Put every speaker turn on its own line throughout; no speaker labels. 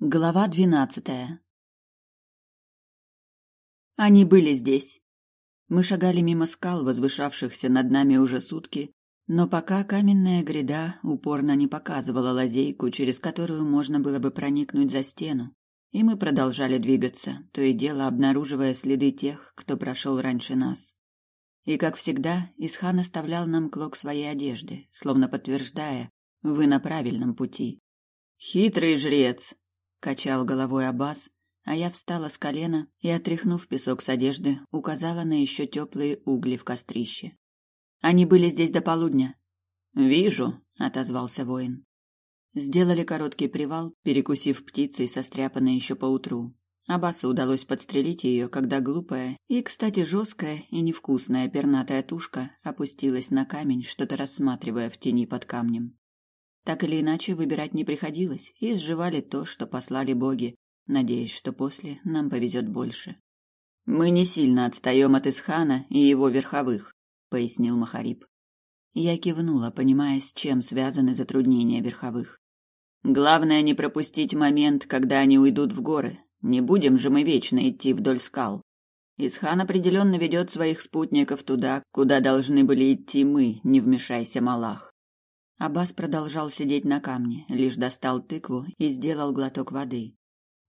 Глава двенадцатая. Они были здесь. Мы шагали мимо скал, возвышавшихся над нами уже сутки, но пока каменная гряда упорно не показывала лазейку, через которую можно было бы проникнуть за стену, и мы продолжали двигаться, то и дело обнаруживая следы тех, кто прошел раньше нас. И, как всегда, Исхан оставлял нам клок своей одежды, словно подтверждая, вы на правильном пути. «Хитрый жрец!» Качал головой Аббас, а я встала с колена и, отряхнув песок с одежды, указала на еще теплые угли в кострище. Они были здесь до полудня. Вижу, отозвался воин. Сделали короткий привал, перекусив птицей, состряпанной еще поутру. Абасу удалось подстрелить ее, когда глупая и, кстати, жесткая и невкусная пернатая тушка опустилась на камень, что-то рассматривая в тени под камнем. Так или иначе, выбирать не приходилось, и сживали то, что послали боги, надеясь, что после нам повезет больше. «Мы не сильно отстаем от Исхана и его верховых», — пояснил Махариб. Я кивнула, понимая, с чем связаны затруднения верховых. «Главное не пропустить момент, когда они уйдут в горы. Не будем же мы вечно идти вдоль скал. Исхан определенно ведет своих спутников туда, куда должны были идти мы, не вмешайся, Малах. Аббас продолжал сидеть на камне, лишь достал тыкву и сделал глоток воды.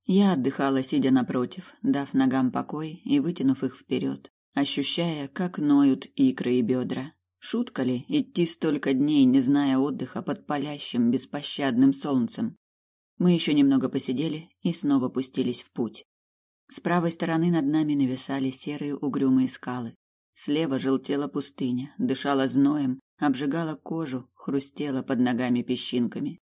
Я отдыхала, сидя напротив, дав ногам покой и вытянув их вперед, ощущая, как ноют икры и бедра. Шутка ли идти столько дней, не зная отдыха под палящим, беспощадным солнцем? Мы еще немного посидели и снова пустились в путь. С правой стороны над нами нависали серые угрюмые скалы. Слева желтела пустыня, дышала зноем, обжигала кожу, хрустела под ногами песчинками.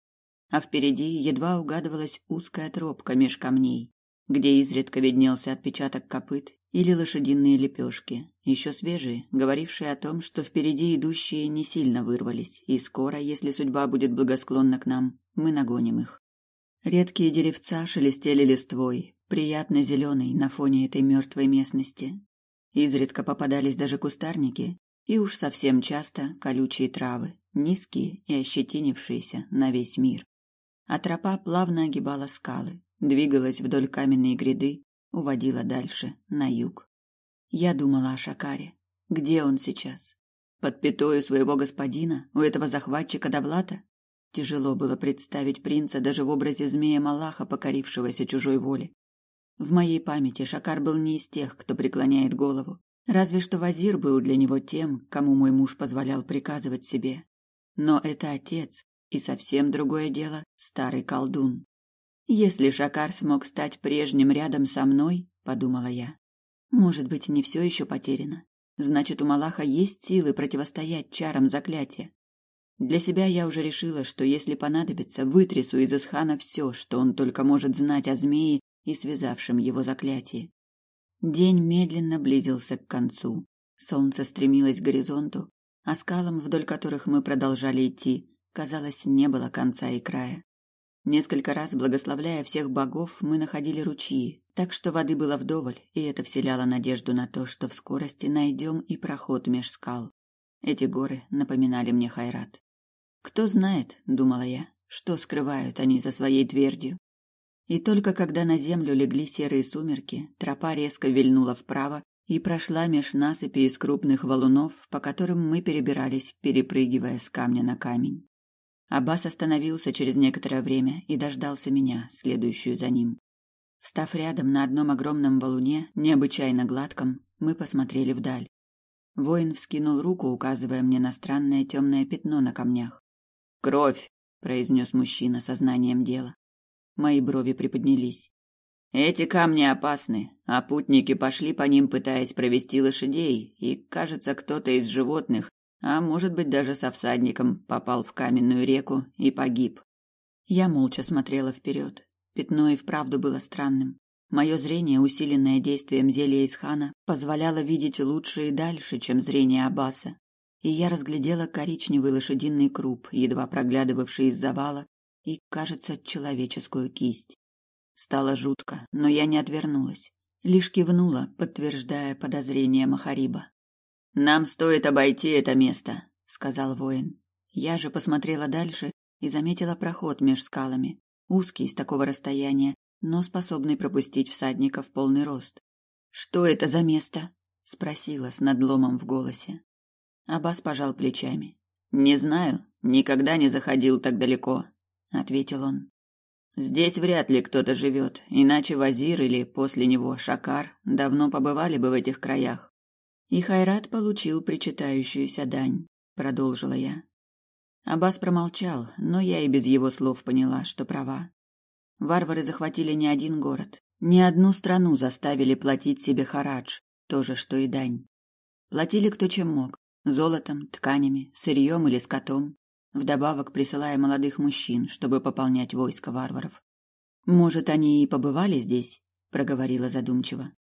А впереди едва угадывалась узкая тропка меж камней, где изредка виднелся отпечаток копыт или лошадиные лепешки, еще свежие, говорившие о том, что впереди идущие не сильно вырвались, и скоро, если судьба будет благосклонна к нам, мы нагоним их. Редкие деревца шелестели листвой, приятно зеленой на фоне этой мертвой местности. Изредка попадались даже кустарники, и уж совсем часто колючие травы, низкие и ощетинившиеся на весь мир. А тропа плавно огибала скалы, двигалась вдоль каменной гряды, уводила дальше, на юг. Я думала о Шакаре. Где он сейчас? Под пятою своего господина, у этого захватчика Давлата? Тяжело было представить принца даже в образе змея Малаха, покорившегося чужой воле. В моей памяти Шакар был не из тех, кто преклоняет голову. Разве что Вазир был для него тем, кому мой муж позволял приказывать себе. Но это отец, и совсем другое дело старый колдун. Если Шакар смог стать прежним рядом со мной, подумала я, может быть, не все еще потеряно. Значит, у Малаха есть силы противостоять чарам заклятия. Для себя я уже решила, что если понадобится, вытрясу из Исхана все, что он только может знать о змее и связавшем его заклятии. День медленно близился к концу. Солнце стремилось к горизонту, а скалам, вдоль которых мы продолжали идти, казалось, не было конца и края. Несколько раз, благословляя всех богов, мы находили ручьи, так что воды было вдоволь, и это вселяло надежду на то, что в скорости найдем и проход меж скал. Эти горы напоминали мне Хайрат. Кто знает, думала я, что скрывают они за своей твердью, и только когда на землю легли серые сумерки, тропа резко вильнула вправо и прошла меж насыпи из крупных валунов, по которым мы перебирались, перепрыгивая с камня на камень. Аббас остановился через некоторое время и дождался меня, следующую за ним. Встав рядом на одном огромном валуне, необычайно гладком, мы посмотрели вдаль. Воин вскинул руку, указывая мне на странное темное пятно на камнях. «Кровь!» — произнес мужчина сознанием дела. Мои брови приподнялись. Эти камни опасны, а путники пошли по ним, пытаясь провести лошадей, и, кажется, кто-то из животных, а может быть даже со всадником, попал в каменную реку и погиб. Я молча смотрела вперед. Пятно и вправду было странным. Мое зрение, усиленное действием зелья из хана, позволяло видеть лучше и дальше, чем зрение Аббаса. И я разглядела коричневый лошадиный круп, едва проглядывавший из завала, и, кажется, человеческую кисть. Стало жутко, но я не отвернулась, лишь кивнула, подтверждая подозрение Махариба. Нам стоит обойти это место, сказал воин. Я же посмотрела дальше и заметила проход меж скалами. узкий с такого расстояния, но способный пропустить всадника в полный рост. «Что это за место?» — спросила с надломом в голосе. Аббас пожал плечами. «Не знаю, никогда не заходил так далеко», — ответил он. «Здесь вряд ли кто-то живет, иначе Вазир или после него Шакар давно побывали бы в этих краях. И Хайрат получил причитающуюся дань», — продолжила я. Аббас промолчал, но я и без его слов поняла, что права. Варвары захватили не один город, не одну страну заставили платить себе харадж, то же, что и дань. Платили кто чем мог, золотом, тканями, сырьем или скотом, вдобавок присылая молодых мужчин, чтобы пополнять войско варваров. Может, они и побывали здесь, проговорила задумчиво.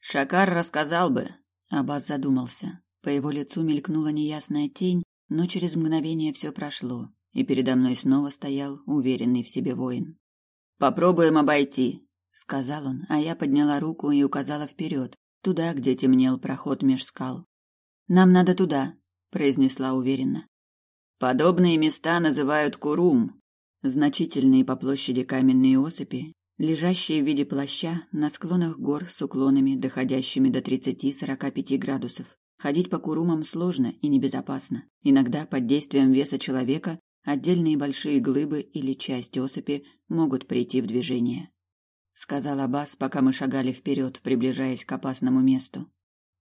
Шакар рассказал бы. Аббас задумался. По его лицу мелькнула неясная тень, но через мгновение все прошло, и передо мной снова стоял уверенный в себе воин. Попробуем обойти, сказал он, а я подняла руку и указала вперед, туда, где темнел проход меж скал. Нам надо туда, произнесла уверенно. Подобные места называют курум, значительные по площади каменные осыпи, лежащие в виде плаща на склонах гор с уклонами, доходящими до 30-45 градусов. Ходить по курумам сложно и небезопасно. Иногда под действием веса человека отдельные большие глыбы или часть осыпи могут прийти в движение. Сказал Аббас, пока мы шагали вперед, приближаясь к опасному месту.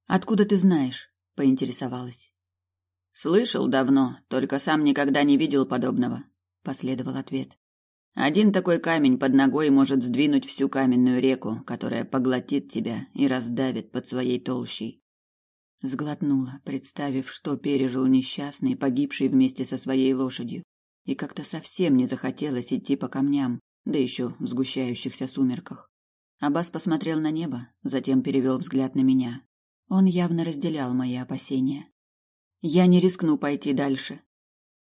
Откуда ты знаешь? поинтересовалась. Слышал давно, только сам никогда не видел подобного, последовал ответ. Один такой камень под ногой может сдвинуть всю каменную реку, которая поглотит тебя и раздавит под своей толщей. Сглотнула, представив, что пережил несчастный, погибший вместе со своей лошадью, и как-то совсем не захотелось идти по камням, да еще в сгущающихся сумерках. Абас посмотрел на небо, затем перевел взгляд на меня. Он явно разделял мои опасения. Я не рискну пойти дальше.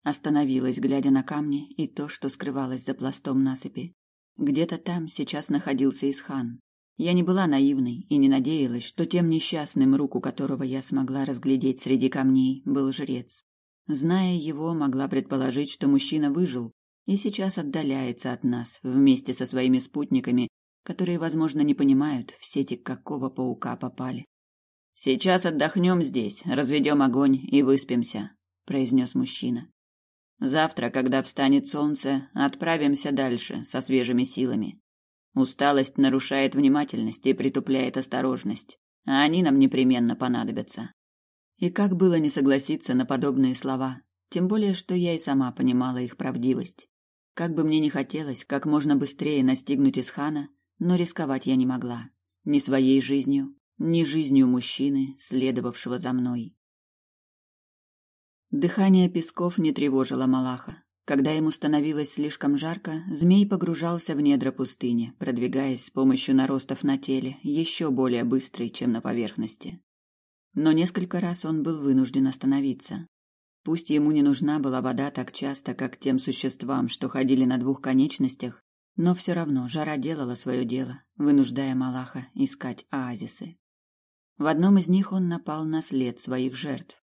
Остановилась, глядя на камни и то, что скрывалось за пластом насыпи. Где-то там сейчас находился Исхан. Я не была наивной и не надеялась, что тем несчастным, руку которого я смогла разглядеть среди камней, был жрец. Зная его, могла предположить, что мужчина выжил и сейчас отдаляется от нас вместе со своими спутниками, которые, возможно, не понимают, в сети какого паука попали. Сейчас отдохнем здесь, разведем огонь и выспимся, произнес мужчина. Завтра, когда встанет солнце, отправимся дальше со свежими силами. Усталость нарушает внимательность и притупляет осторожность, а они нам непременно понадобятся. И как было не согласиться на подобные слова, тем более, что я и сама понимала их правдивость. Как бы мне ни хотелось как можно быстрее настигнуть Исхана, но рисковать я не могла. Ни своей жизнью, ни жизнью мужчины, следовавшего за мной. Дыхание песков не тревожило Малаха. Когда ему становилось слишком жарко, змей погружался в недра пустыни, продвигаясь с помощью наростов на теле, еще более быстрый, чем на поверхности. Но несколько раз он был вынужден остановиться. Пусть ему не нужна была вода так часто, как тем существам, что ходили на двух конечностях, но все равно жара делала свое дело, вынуждая Малаха искать оазисы. В одном из них он напал на след своих жертв.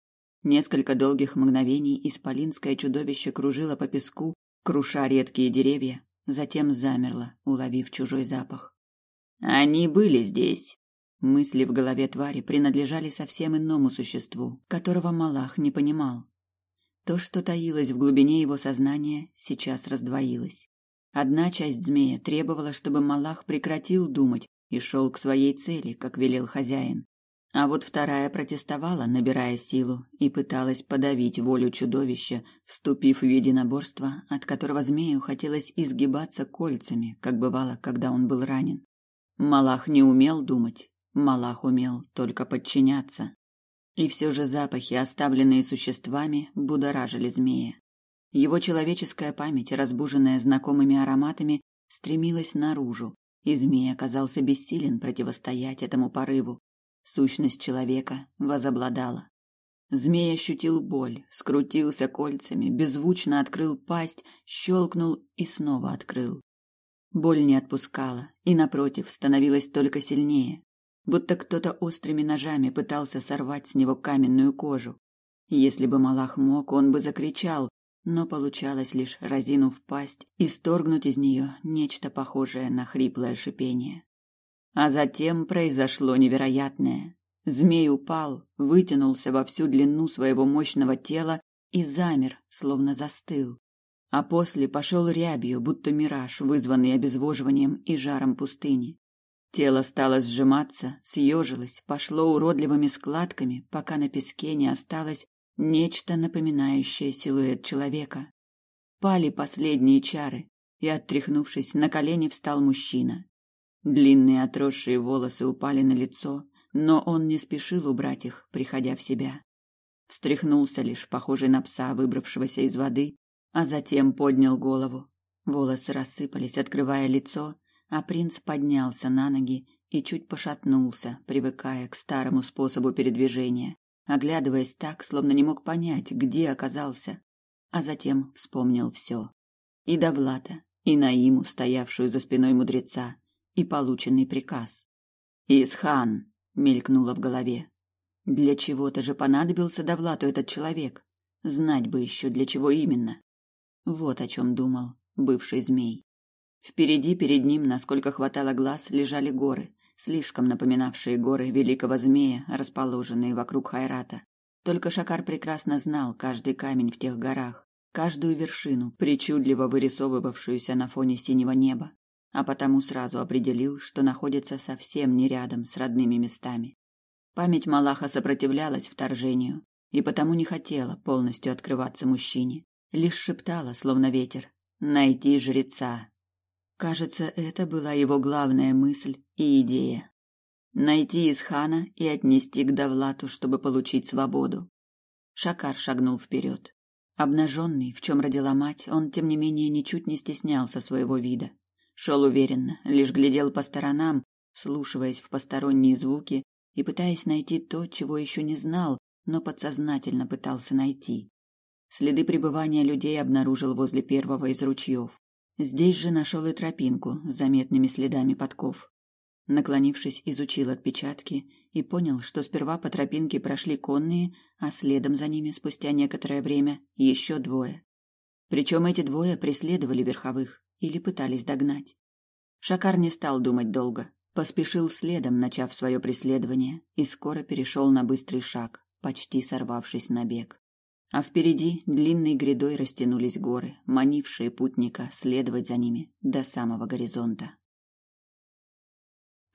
Несколько долгих мгновений исполинское чудовище кружило по песку, круша редкие деревья, затем замерло, уловив чужой запах. Они были здесь. Мысли в голове твари принадлежали совсем иному существу, которого Малах не понимал. То, что таилось в глубине его сознания, сейчас раздвоилось. Одна часть змея требовала, чтобы Малах прекратил думать и шел к своей цели, как велел хозяин. А вот вторая протестовала, набирая силу, и пыталась подавить волю чудовища, вступив в единоборство, от которого змею хотелось изгибаться кольцами, как бывало, когда он был ранен. Малах не умел думать, Малах умел только подчиняться. И все же запахи, оставленные существами, будоражили змея. Его человеческая память, разбуженная знакомыми ароматами, стремилась наружу, и змей оказался бессилен противостоять этому порыву. Сущность человека возобладала. Змей ощутил боль, скрутился кольцами, беззвучно открыл пасть, щелкнул и снова открыл. Боль не отпускала и, напротив, становилась только сильнее, будто кто-то острыми ножами пытался сорвать с него каменную кожу. Если бы Малах мог, он бы закричал, но получалось лишь разинув пасть и сторгнуть из нее нечто похожее на хриплое шипение. А затем произошло невероятное. Змей упал, вытянулся во всю длину своего мощного тела и замер, словно застыл. А после пошел рябью, будто мираж, вызванный обезвоживанием и жаром пустыни. Тело стало сжиматься, съежилось, пошло уродливыми складками, пока на песке не осталось нечто напоминающее силуэт человека. Пали последние чары, и, оттряхнувшись, на колени встал мужчина. Длинные отросшие волосы упали на лицо, но он не спешил убрать их, приходя в себя. Встряхнулся лишь, похожий на пса, выбравшегося из воды, а затем поднял голову. Волосы рассыпались, открывая лицо, а принц поднялся на ноги и чуть пошатнулся, привыкая к старому способу передвижения, оглядываясь так, словно не мог понять, где оказался, а затем вспомнил все. И Довлата, и Наиму, стоявшую за спиной мудреца, и полученный приказ. «Исхан!» мелькнуло в голове. Для чего-то же понадобился Довлату этот человек. Знать бы еще, для чего именно. Вот о чем думал бывший змей. Впереди перед ним, насколько хватало глаз, лежали горы, слишком напоминавшие горы великого змея, расположенные вокруг Хайрата. Только Шакар прекрасно знал каждый камень в тех горах, каждую вершину, причудливо вырисовывавшуюся на фоне синего неба а потому сразу определил, что находится совсем не рядом с родными местами. Память Малаха сопротивлялась вторжению и потому не хотела полностью открываться мужчине, лишь шептала, словно ветер, «Найти жреца». Кажется, это была его главная мысль и идея. Найти Исхана и отнести к Давлату, чтобы получить свободу. Шакар шагнул вперед. Обнаженный, в чем родила мать, он, тем не менее, ничуть не стеснялся своего вида. Шел уверенно, лишь глядел по сторонам, слушаясь в посторонние звуки и пытаясь найти то, чего еще не знал, но подсознательно пытался найти. Следы пребывания людей обнаружил возле первого из ручьев. Здесь же нашел и тропинку с заметными следами подков. Наклонившись, изучил отпечатки и понял, что сперва по тропинке прошли конные, а следом за ними спустя некоторое время еще двое. Причем эти двое преследовали верховых или пытались догнать. Шакар не стал думать долго, поспешил следом, начав свое преследование, и скоро перешел на быстрый шаг, почти сорвавшись на бег. А впереди длинной грядой растянулись горы, манившие путника следовать за ними до самого горизонта.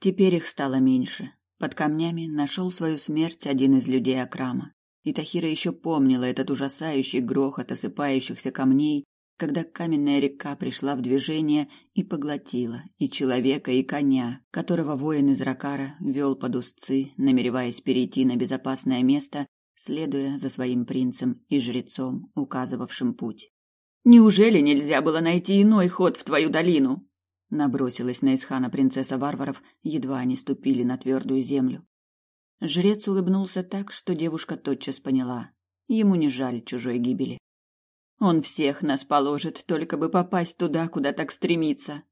Теперь их стало меньше. Под камнями нашел свою смерть один из людей Акрама. И Тахира еще помнила этот ужасающий грохот осыпающихся камней когда каменная река пришла в движение и поглотила и человека, и коня, которого воин из Ракара вел под узцы, намереваясь перейти на безопасное место, следуя за своим принцем и жрецом, указывавшим путь. «Неужели нельзя было найти иной ход в твою долину?» Набросилась на Исхана принцесса варваров, едва они ступили на твердую землю. Жрец улыбнулся так, что девушка тотчас поняла. Ему не жаль чужой гибели. Он всех нас положит, только бы попасть туда, куда так стремится,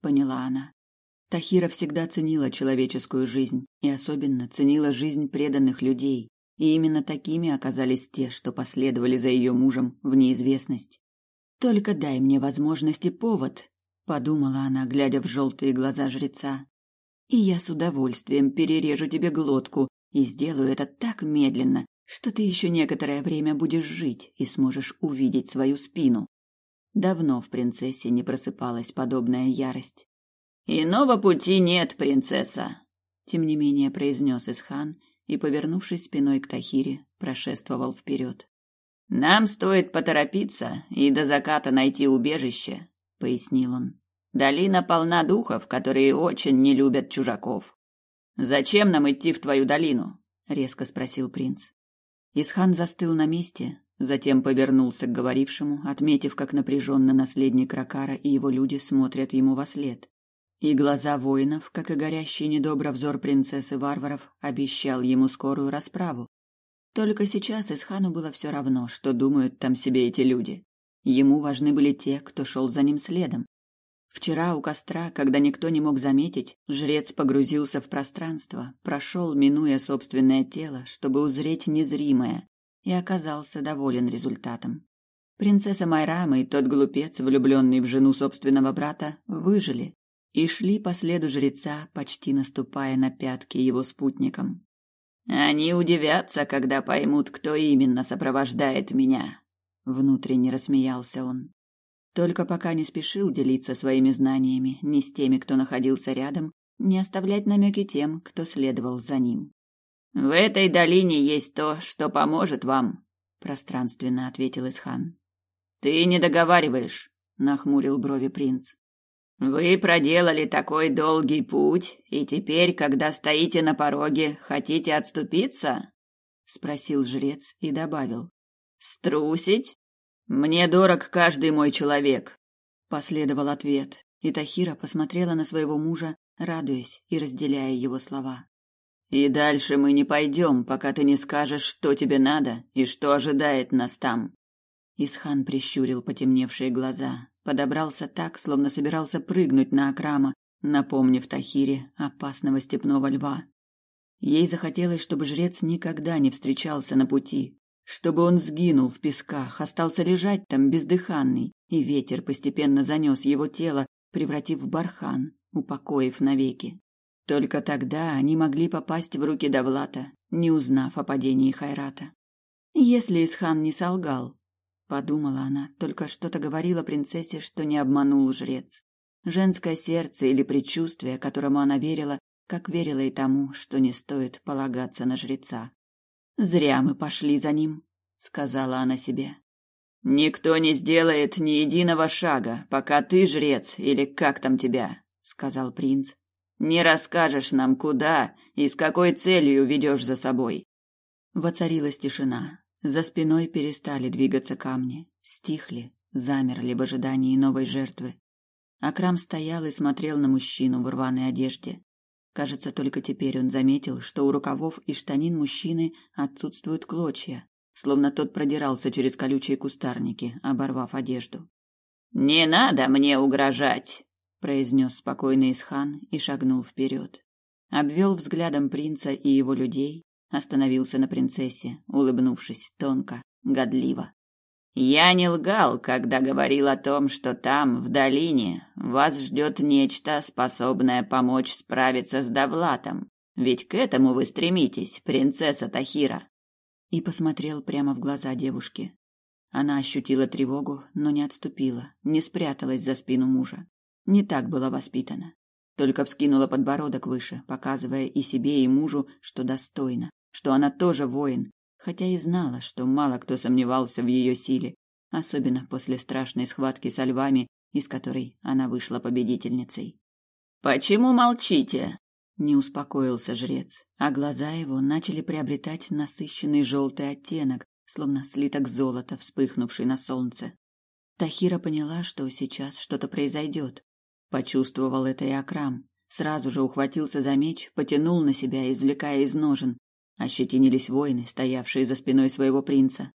поняла она. Тахира всегда ценила человеческую жизнь и особенно ценила жизнь преданных людей, и именно такими оказались те, что последовали за ее мужем в неизвестность. Только дай мне возможность и повод, подумала она, глядя в желтые глаза жреца. И я с удовольствием перережу тебе глотку и сделаю это так медленно, что ты еще некоторое время будешь жить и сможешь увидеть свою спину. Давно в принцессе не просыпалась подобная ярость. Иного пути нет, принцесса, тем не менее произнес Исхан и, повернувшись спиной к Тахире, прошествовал вперед. Нам стоит поторопиться и до заката найти убежище, пояснил он. Долина полна духов, которые очень не любят чужаков. Зачем нам идти в твою долину? резко спросил принц. Исхан застыл на месте, затем повернулся к говорившему, отметив, как напряженно наследник Ракара и его люди смотрят ему во след. И глаза воинов, как и горящий недобро взор принцессы варваров, обещал ему скорую расправу. Только сейчас Исхану было все равно, что думают там себе эти люди. Ему важны были те, кто шел за ним следом. Вчера у костра, когда никто не мог заметить, жрец погрузился в пространство, прошел, минуя собственное тело, чтобы узреть незримое, и оказался доволен результатом. Принцесса Майрама и тот глупец, влюбленный в жену собственного брата, выжили и шли по следу жреца, почти наступая на пятки его спутникам. Они удивятся, когда поймут, кто именно сопровождает меня, внутренне рассмеялся он. Только пока не спешил делиться своими знаниями ни с теми, кто находился рядом, не оставлять намеки тем, кто следовал за ним. В этой долине есть то, что поможет вам, пространственно ответил Исхан. Ты не договариваешь, нахмурил брови принц. Вы проделали такой долгий путь, и теперь, когда стоите на пороге, хотите отступиться? спросил жрец и добавил: Струсить? Мне дорог каждый мой человек, последовал ответ, и Тахира посмотрела на своего мужа, радуясь и разделяя его слова. И дальше мы не пойдем, пока ты не скажешь, что тебе надо и что ожидает нас там. Исхан прищурил потемневшие глаза, подобрался так, словно собирался прыгнуть на Акрама, напомнив Тахире опасного степного льва. Ей захотелось, чтобы жрец никогда не встречался на пути, чтобы он сгинул в песках, остался лежать там бездыханный, и ветер постепенно занес его тело, превратив в бархан, упокоив навеки. Только тогда они могли попасть в руки Давлата, не узнав о падении Хайрата. Если Исхан не солгал, подумала она, только что-то говорила принцессе, что не обманул жрец. Женское сердце или предчувствие, которому она верила, как верила и тому, что не стоит полагаться на жреца. Зря мы пошли за ним, сказала она себе. Никто не сделает ни единого шага, пока ты жрец или как там тебя, сказал принц, не расскажешь нам, куда и с какой целью ведешь за собой. Воцарилась тишина. За спиной перестали двигаться камни, стихли, замерли в ожидании новой жертвы. Акрам стоял и смотрел на мужчину в рваной одежде. Кажется, только теперь он заметил, что у рукавов и штанин мужчины отсутствуют клочья, словно тот продирался через колючие кустарники, оборвав одежду. «Не надо мне угрожать!» произнес спокойный Исхан и шагнул вперед. Обвел взглядом принца и его людей, остановился на принцессе, улыбнувшись тонко, годливо. Я не лгал, когда говорил о том, что там, в долине, вас ждет нечто, способное помочь справиться с Давлатом. Ведь к этому вы стремитесь, принцесса Тахира. И посмотрел прямо в глаза девушки. Она ощутила тревогу, но не отступила, не спряталась за спину мужа не так была воспитана. Только вскинула подбородок выше, показывая и себе, и мужу, что достойна, что она тоже воин, хотя и знала, что мало кто сомневался в ее силе, особенно после страшной схватки со львами, из которой она вышла победительницей. «Почему молчите?» Не успокоился жрец, а глаза его начали приобретать насыщенный желтый оттенок, словно слиток золота, вспыхнувший на солнце. Тахира поняла, что сейчас что-то произойдет, Почувствовал это и Акрам. Сразу же ухватился за меч, потянул на себя, извлекая из ножен. Ощетинились воины, стоявшие за спиной своего принца.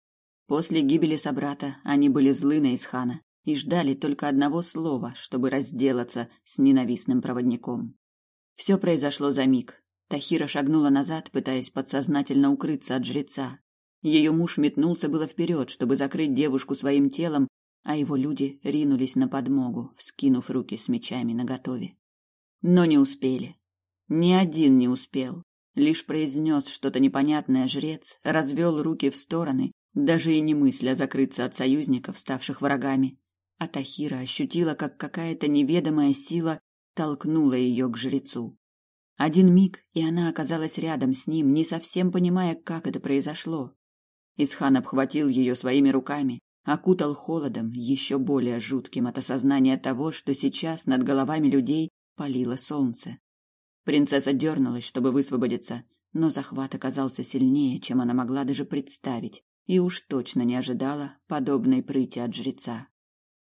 После гибели собрата они были злы на Исхана и ждали только одного слова, чтобы разделаться с ненавистным проводником. Все произошло за миг. Тахира шагнула назад, пытаясь подсознательно укрыться от жреца. Ее муж метнулся было вперед, чтобы закрыть девушку своим телом, а его люди ринулись на подмогу, вскинув руки с мечами наготове. Но не успели. Ни один не успел. Лишь произнес что-то непонятное жрец, развел руки в стороны, даже и не мысля закрыться от союзников, ставших врагами. А Тахира ощутила, как какая-то неведомая сила толкнула ее к жрецу. Один миг, и она оказалась рядом с ним, не совсем понимая, как это произошло. Исхан обхватил ее своими руками, окутал холодом, еще более жутким от осознания того, что сейчас над головами людей палило солнце. Принцесса дернулась, чтобы высвободиться, но захват оказался сильнее, чем она могла даже представить, и уж точно не ожидала подобной прыти от жреца.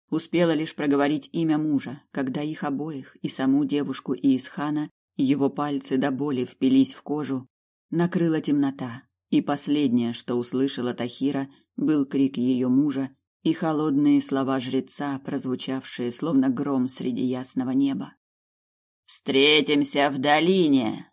Успела лишь проговорить имя мужа, когда их обоих, и саму девушку, и Исхана, его пальцы до боли впились в кожу, накрыла темнота, и последнее, что услышала Тахира, был крик ее мужа и холодные слова жреца, прозвучавшие словно гром среди ясного неба. «Встретимся в долине!»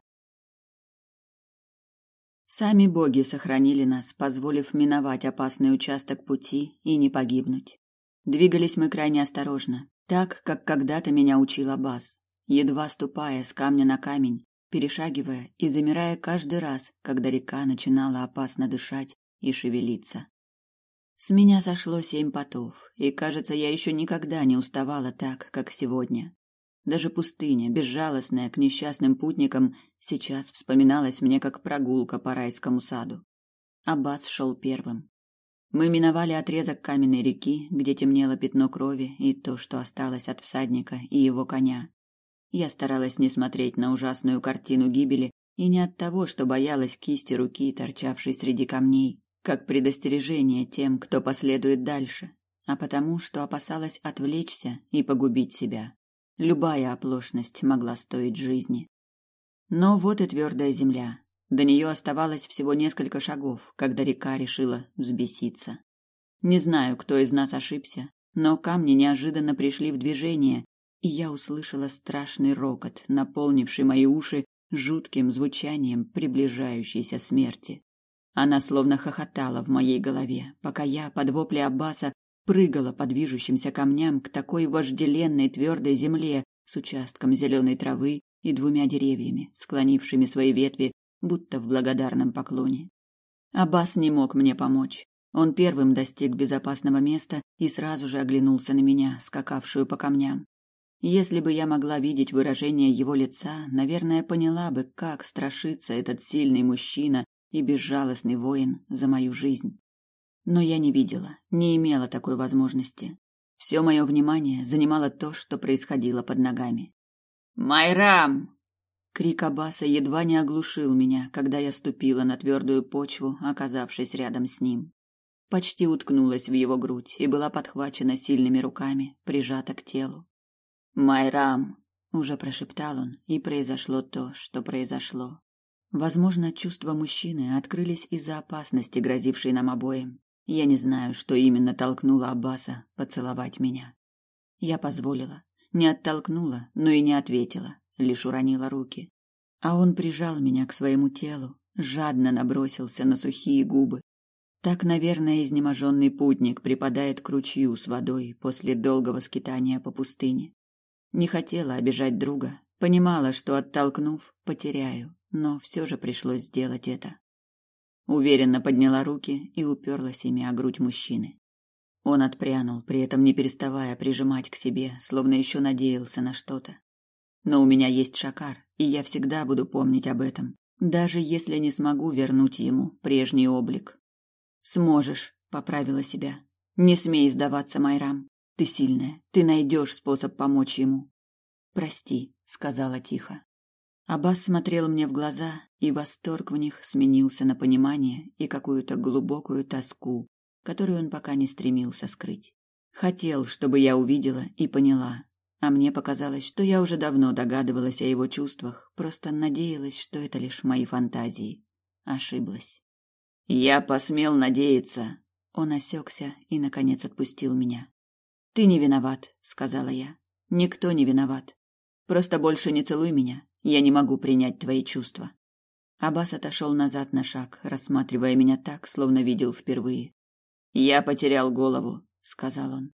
Сами боги сохранили нас, позволив миновать опасный участок пути и не погибнуть. Двигались мы крайне осторожно, так, как когда-то меня учил Аббас, едва ступая с камня на камень, перешагивая и замирая каждый раз, когда река начинала опасно дышать и шевелиться. С меня сошло семь потов, и, кажется, я еще никогда не уставала так, как сегодня. Даже пустыня, безжалостная к несчастным путникам, сейчас вспоминалась мне как прогулка по райскому саду. Аббас шел первым. Мы миновали отрезок каменной реки, где темнело пятно крови и то, что осталось от всадника и его коня. Я старалась не смотреть на ужасную картину гибели и не от того, что боялась кисти руки, торчавшей среди камней, как предостережение тем, кто последует дальше, а потому, что опасалась отвлечься и погубить себя. Любая оплошность могла стоить жизни. Но вот и твердая земля. До нее оставалось всего несколько шагов, когда река решила взбеситься. Не знаю, кто из нас ошибся, но камни неожиданно пришли в движение, и я услышала страшный рокот, наполнивший мои уши жутким звучанием приближающейся смерти. Она словно хохотала в моей голове, пока я под вопли Аббаса прыгала по движущимся камням к такой вожделенной твердой земле с участком зеленой травы и двумя деревьями, склонившими свои ветви, будто в благодарном поклоне. Аббас не мог мне помочь. Он первым достиг безопасного места и сразу же оглянулся на меня, скакавшую по камням. Если бы я могла видеть выражение его лица, наверное, поняла бы, как страшится этот сильный мужчина и безжалостный воин за мою жизнь. Но я не видела, не имела такой возможности. Все мое внимание занимало то, что происходило под ногами. «Майрам!» Крик Аббаса едва не оглушил меня, когда я ступила на твердую почву, оказавшись рядом с ним. Почти уткнулась в его грудь и была подхвачена сильными руками, прижата к телу. «Майрам!» — уже прошептал он, и произошло то, что произошло. Возможно, чувства мужчины открылись из-за опасности, грозившей нам обоим. Я не знаю, что именно толкнуло Аббаса поцеловать меня. Я позволила, не оттолкнула, но и не ответила, лишь уронила руки. А он прижал меня к своему телу, жадно набросился на сухие губы. Так, наверное, изнеможенный путник припадает к ручью с водой после долгого скитания по пустыне. Не хотела обижать друга, понимала, что оттолкнув, потеряю, но все же пришлось сделать это. Уверенно подняла руки и уперлась ими о грудь мужчины. Он отпрянул, при этом не переставая прижимать к себе, словно еще надеялся на что-то. Но у меня есть шакар, и я всегда буду помнить об этом, даже если не смогу вернуть ему прежний облик. Сможешь, поправила себя. Не смей сдаваться, Майрам. Ты сильная, ты найдешь способ помочь ему. Прости, сказала тихо. Аббас смотрел мне в глаза, и восторг в них сменился на понимание и какую-то глубокую тоску, которую он пока не стремился скрыть. Хотел, чтобы я увидела и поняла, а мне показалось, что я уже давно догадывалась о его чувствах, просто надеялась, что это лишь мои фантазии. Ошиблась. Я посмел надеяться. Он осекся и наконец отпустил меня. Ты не виноват, сказала я. Никто не виноват. Просто больше не целуй меня, я не могу принять твои чувства. Абас отошел назад на шаг, рассматривая меня так, словно видел впервые. Я потерял голову, сказал он.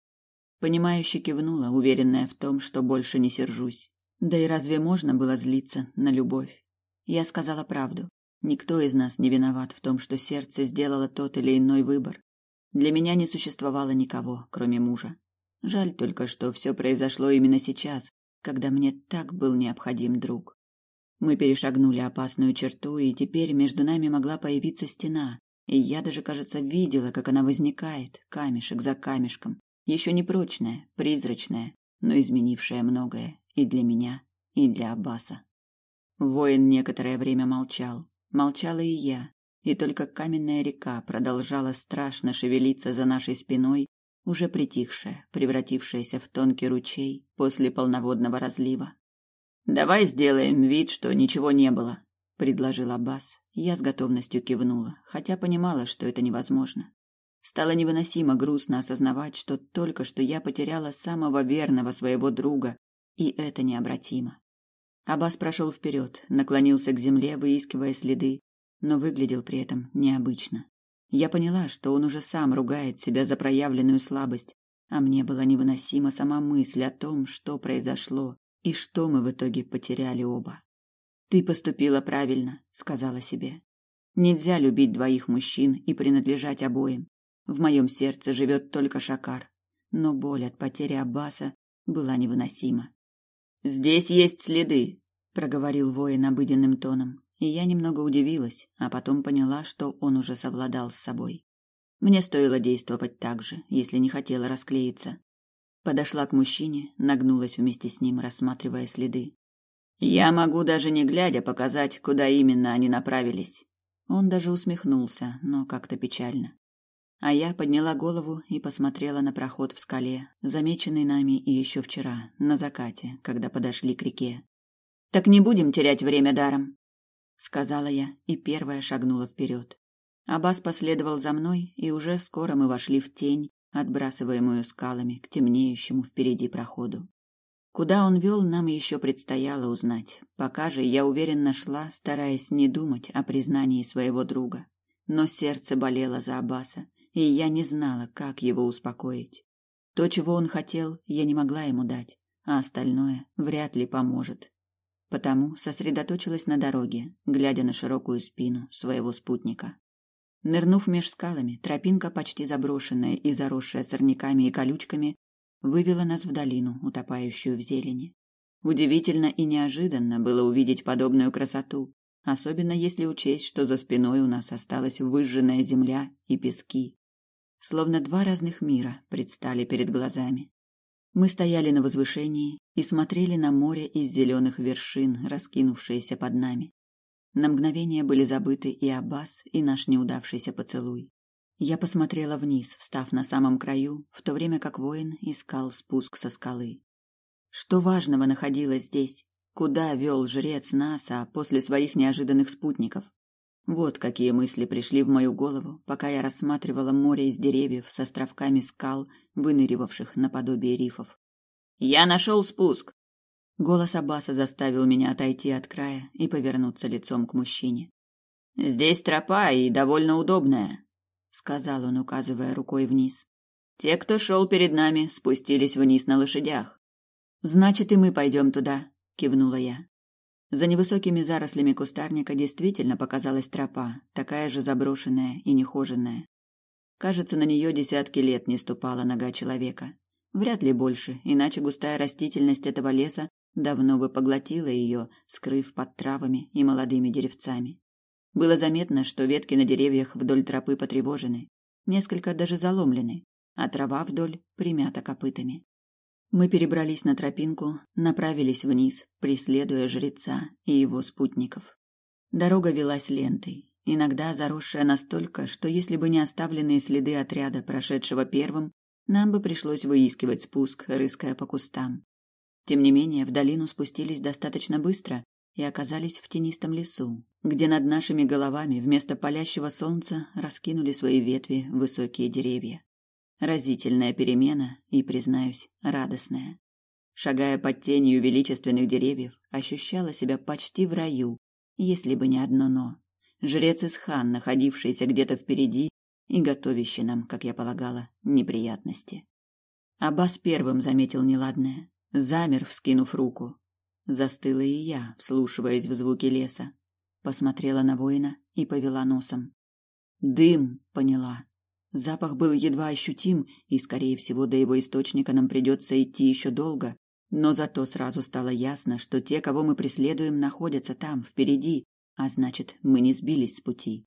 Понимающе кивнула, уверенная в том, что больше не сержусь. Да и разве можно было злиться на любовь? Я сказала правду. Никто из нас не виноват в том, что сердце сделало тот или иной выбор. Для меня не существовало никого, кроме мужа. Жаль только, что все произошло именно сейчас, когда мне так был необходим друг. Мы перешагнули опасную черту, и теперь между нами могла появиться стена, и я даже, кажется, видела, как она возникает, камешек за камешком, еще не прочная, призрачная, но изменившая многое и для меня, и для Аббаса. Воин некоторое время молчал, молчала и я, и только каменная река продолжала страшно шевелиться за нашей спиной, уже притихшая, превратившаяся в тонкий ручей после полноводного разлива. Давай сделаем вид, что ничего не было, предложил Аббас. Я с готовностью кивнула, хотя понимала, что это невозможно. Стало невыносимо грустно осознавать, что только что я потеряла самого верного своего друга, и это необратимо. Аббас прошел вперед, наклонился к земле, выискивая следы, но выглядел при этом необычно. Я поняла, что он уже сам ругает себя за проявленную слабость, а мне была невыносима сама мысль о том, что произошло и что мы в итоге потеряли оба. Ты поступила правильно, сказала себе. Нельзя любить двоих мужчин и принадлежать обоим. В моем сердце живет только Шакар, но боль от потери Аббаса была невыносима. Здесь есть следы, проговорил воин обыденным тоном, и я немного удивилась, а потом поняла, что он уже совладал с собой. Мне стоило действовать так же, если не хотела расклеиться. Подошла к мужчине, нагнулась вместе с ним, рассматривая следы. Я могу даже не глядя показать, куда именно они направились. Он даже усмехнулся, но как-то печально. А я подняла голову и посмотрела на проход в скале, замеченный нами и еще вчера, на закате, когда подошли к реке. Так не будем терять время даром, сказала я и первая шагнула вперед. Абас последовал за мной, и уже скоро мы вошли в тень, отбрасываемую скалами к темнеющему впереди проходу. Куда он вел, нам еще предстояло узнать. Пока же я уверенно шла, стараясь не думать о признании своего друга. Но сердце болело за Аббаса, и я не знала, как его успокоить. То, чего он хотел, я не могла ему дать, а остальное вряд ли поможет. Потому сосредоточилась на дороге, глядя на широкую спину своего спутника. Нырнув меж скалами, тропинка, почти заброшенная и заросшая сорняками и колючками, вывела нас в долину, утопающую в зелени. Удивительно и неожиданно было увидеть подобную красоту, особенно если учесть, что за спиной у нас осталась выжженная земля и пески. Словно два разных мира предстали перед глазами. Мы стояли на возвышении и смотрели на море из зеленых вершин, раскинувшееся под нами. На мгновение были забыты и Аббас, и наш неудавшийся поцелуй. Я посмотрела вниз, встав на самом краю, в то время как воин искал спуск со скалы. Что важного находилось здесь? Куда вел жрец Наса после своих неожиданных спутников? Вот какие мысли пришли в мою голову, пока я рассматривала море из деревьев с островками скал, выныривавших наподобие рифов. «Я нашел спуск!» Голос Аббаса заставил меня отойти от края и повернуться лицом к мужчине. «Здесь тропа и довольно удобная», сказал он, указывая рукой вниз. Те, кто шел перед нами, спустились вниз на лошадях. Значит, и мы пойдем туда, кивнула я. За невысокими зарослями кустарника действительно показалась тропа, такая же заброшенная и нехоженная. Кажется, на нее десятки лет не ступала нога человека. Вряд ли больше, иначе густая растительность этого леса давно бы поглотила ее, скрыв под травами и молодыми деревцами. Было заметно, что ветки на деревьях вдоль тропы потревожены, несколько даже заломлены, а трава вдоль примята копытами. Мы перебрались на тропинку, направились вниз, преследуя жреца и его спутников. Дорога велась лентой, иногда заросшая настолько, что если бы не оставленные следы отряда, прошедшего первым, нам бы пришлось выискивать спуск, рыская по кустам. Тем не менее, в долину спустились достаточно быстро и оказались в тенистом лесу, где над нашими головами вместо палящего солнца раскинули свои ветви высокие деревья. Разительная перемена и, признаюсь, радостная. Шагая под тенью величественных деревьев, ощущала себя почти в раю, если бы не одно «но». Жрец Исхан, находившийся где-то впереди и готовящий нам, как я полагала, неприятности. Аббас первым заметил неладное, замер, вскинув руку. Застыла и я, вслушиваясь в звуки леса, посмотрела на воина и повела носом. Дым, поняла. Запах был едва ощутим, и, скорее всего, до его источника нам придется идти еще долго, но зато сразу стало ясно, что те, кого мы преследуем, находятся там, впереди, а значит, мы не сбились с пути.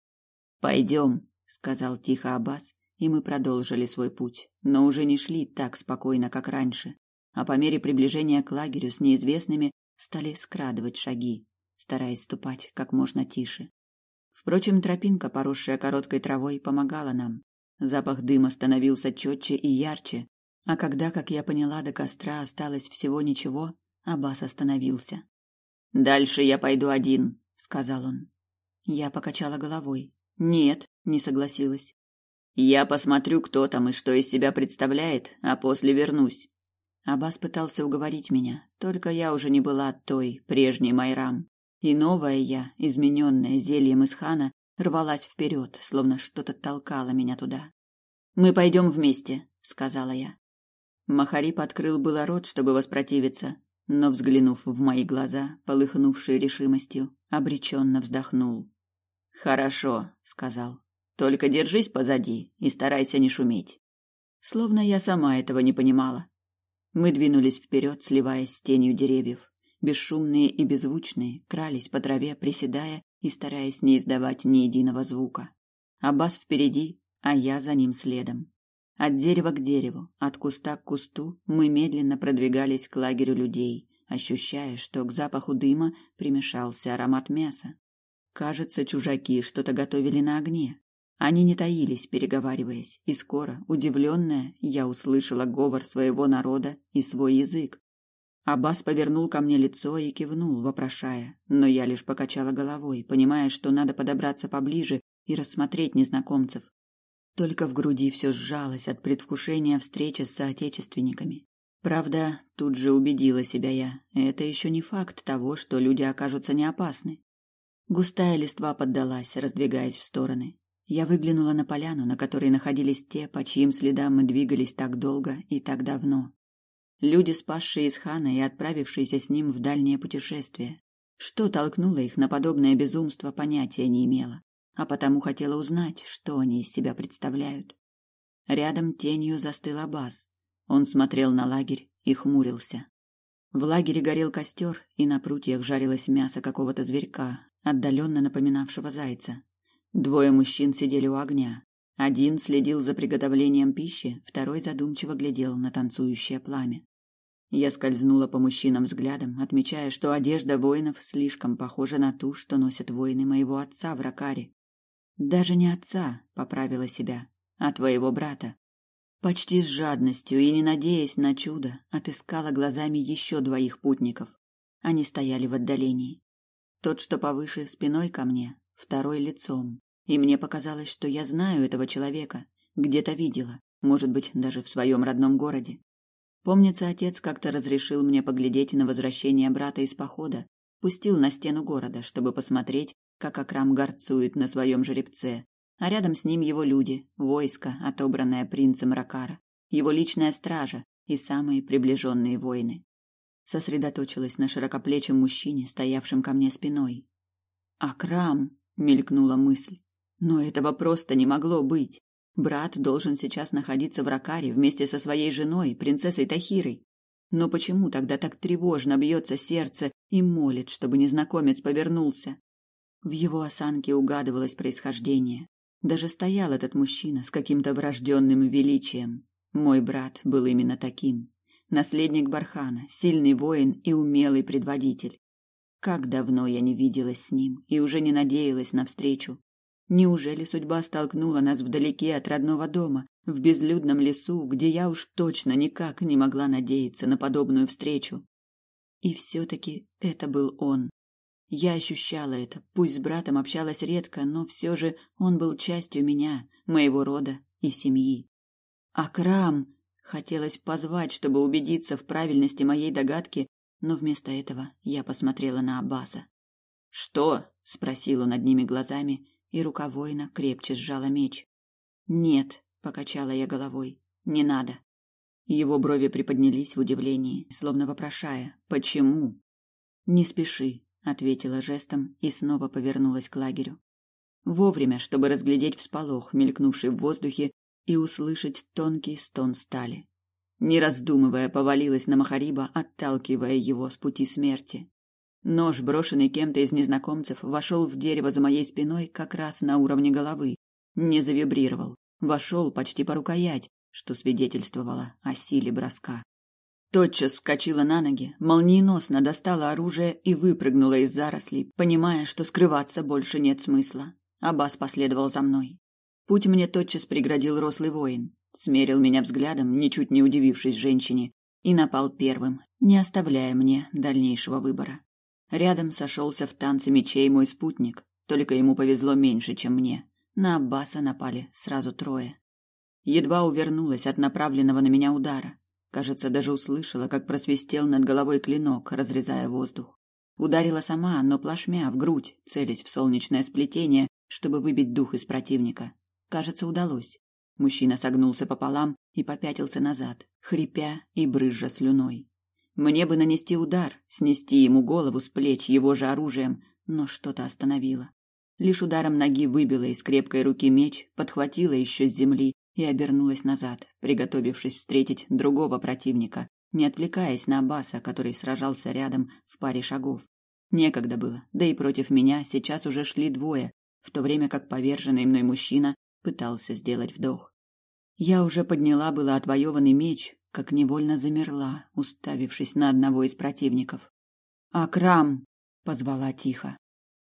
«Пойдем», — сказал тихо Аббас, и мы продолжили свой путь, но уже не шли так спокойно, как раньше, а по мере приближения к лагерю с неизвестными стали скрадывать шаги, стараясь ступать как можно тише. Впрочем, тропинка, поросшая короткой травой, помогала нам. Запах дыма становился четче и ярче, а когда, как я поняла, до костра осталось всего ничего, Аббас остановился. «Дальше я пойду один», — сказал он. Я покачала головой. «Нет», — не согласилась. «Я посмотрю, кто там и что из себя представляет, а после вернусь». Аббас пытался уговорить меня, только я уже не была той, прежней Майрам. И новая я, измененная зельем из хана, рвалась вперед, словно что-то толкало меня туда. «Мы пойдем вместе», — сказала я. Махарип открыл было рот, чтобы воспротивиться, но, взглянув в мои глаза, полыхнувшие решимостью, обреченно вздохнул. «Хорошо», — сказал. «Только держись позади и старайся не шуметь». Словно я сама этого не понимала. Мы двинулись вперед, сливаясь с тенью деревьев. Бесшумные и беззвучные, крались по траве, приседая и стараясь не издавать ни единого звука. Аббас впереди, а я за ним следом. От дерева к дереву, от куста к кусту мы медленно продвигались к лагерю людей, ощущая, что к запаху дыма примешался аромат мяса. Кажется, чужаки что-то готовили на огне. Они не таились, переговариваясь, и скоро, удивленная, я услышала говор своего народа и свой язык. Аббас повернул ко мне лицо и кивнул, вопрошая, но я лишь покачала головой, понимая, что надо подобраться поближе и рассмотреть незнакомцев. Только в груди все сжалось от предвкушения встречи с соотечественниками. Правда, тут же убедила себя я, это еще не факт того, что люди окажутся не опасны. Густая листва поддалась, раздвигаясь в стороны. Я выглянула на поляну, на которой находились те, по чьим следам мы двигались так долго и так давно. Люди, спасшие из хана и отправившиеся с ним в дальнее путешествие. Что толкнуло их на подобное безумство, понятия не имела, а потому хотела узнать, что они из себя представляют. Рядом тенью застыл Абаз. Он смотрел на лагерь и хмурился. В лагере горел костер, и на прутьях жарилось мясо какого-то зверька, отдаленно напоминавшего зайца. Двое мужчин сидели у огня. Один следил за приготовлением пищи, второй задумчиво глядел на танцующее пламя. Я скользнула по мужчинам взглядом, отмечая, что одежда воинов слишком похожа на ту, что носят воины моего отца в Ракаре. Даже не отца, поправила себя, а твоего брата. Почти с жадностью и не надеясь на чудо, отыскала глазами еще двоих путников. Они стояли в отдалении. Тот, что повыше, спиной ко мне, второй лицом. И мне показалось, что я знаю этого человека, где-то видела, может быть, даже в своем родном городе. Помнится, отец как-то разрешил мне поглядеть на возвращение брата из похода, пустил на стену города, чтобы посмотреть, как Акрам горцует на своем жеребце, а рядом с ним его люди, войско, отобранное принцем Ракара, его личная стража и самые приближенные воины сосредоточилась на широкоплечем мужчине, стоявшем ко мне спиной. «Акрам!» — мелькнула мысль. «Но этого просто не могло быть. Брат должен сейчас находиться в Ракаре вместе со своей женой, принцессой Тахирой. Но почему тогда так тревожно бьется сердце и молит, чтобы незнакомец повернулся?» В его осанке угадывалось происхождение. Даже стоял этот мужчина с каким-то врожденным величием. Мой брат был именно таким наследник Бархана, сильный воин и умелый предводитель. Как давно я не виделась с ним и уже не надеялась на встречу. Неужели судьба столкнула нас вдалеке от родного дома, в безлюдном лесу, где я уж точно никак не могла надеяться на подобную встречу? И все-таки это был он. Я ощущала это, пусть с братом общалась редко, но все же он был частью меня, моего рода и семьи. «Акрам!» Хотелось позвать, чтобы убедиться в правильности моей догадки, но вместо этого я посмотрела на Аббаса. «Что?» — спросил он одними глазами, и рука воина крепче сжала меч. «Нет», — покачала я головой, — «не надо». Его брови приподнялись в удивлении, словно вопрошая «Почему?» «Не спеши», — ответила жестом и снова повернулась к лагерю. Вовремя, чтобы разглядеть всполох, мелькнувший в воздухе и услышать тонкий стон стали. Не раздумывая, повалилась на Махариба, отталкивая его с пути смерти. Нож, брошенный кем-то из незнакомцев, вошел в дерево за моей спиной как раз на уровне головы. Не завибрировал, вошел почти по рукоять, что свидетельствовало о силе броска. Тотчас вскочила на ноги, молниеносно достала оружие и выпрыгнула из зарослей, понимая, что скрываться больше нет смысла. Аббас последовал за мной. Путь мне тотчас преградил рослый воин, смерил меня взглядом, ничуть не удивившись женщине, и напал первым, не оставляя мне дальнейшего выбора. Рядом сошелся в танце мечей мой спутник, только ему повезло меньше, чем мне. На Аббаса напали сразу трое. Едва увернулась от направленного на меня удара. Кажется, даже услышала, как просвистел над головой клинок, разрезая воздух. Ударила сама, но плашмя в грудь, целясь в солнечное сплетение, чтобы выбить дух из противника. Кажется, удалось. Мужчина согнулся пополам и попятился назад, хрипя и брызжа слюной. Мне бы нанести удар, снести ему голову с плеч его же оружием, но что-то остановило. Лишь ударом ноги выбила из крепкой руки меч, подхватила еще с земли и обернулась назад, приготовившись встретить другого противника, не отвлекаясь на Аббаса, который сражался рядом в паре шагов. Некогда было, да и против меня сейчас уже шли двое, в то время как поверженный мной мужчина пытался сделать вдох. Я уже подняла было отвоеванный меч, как невольно замерла, уставившись на одного из противников. «Акрам!» — позвала тихо.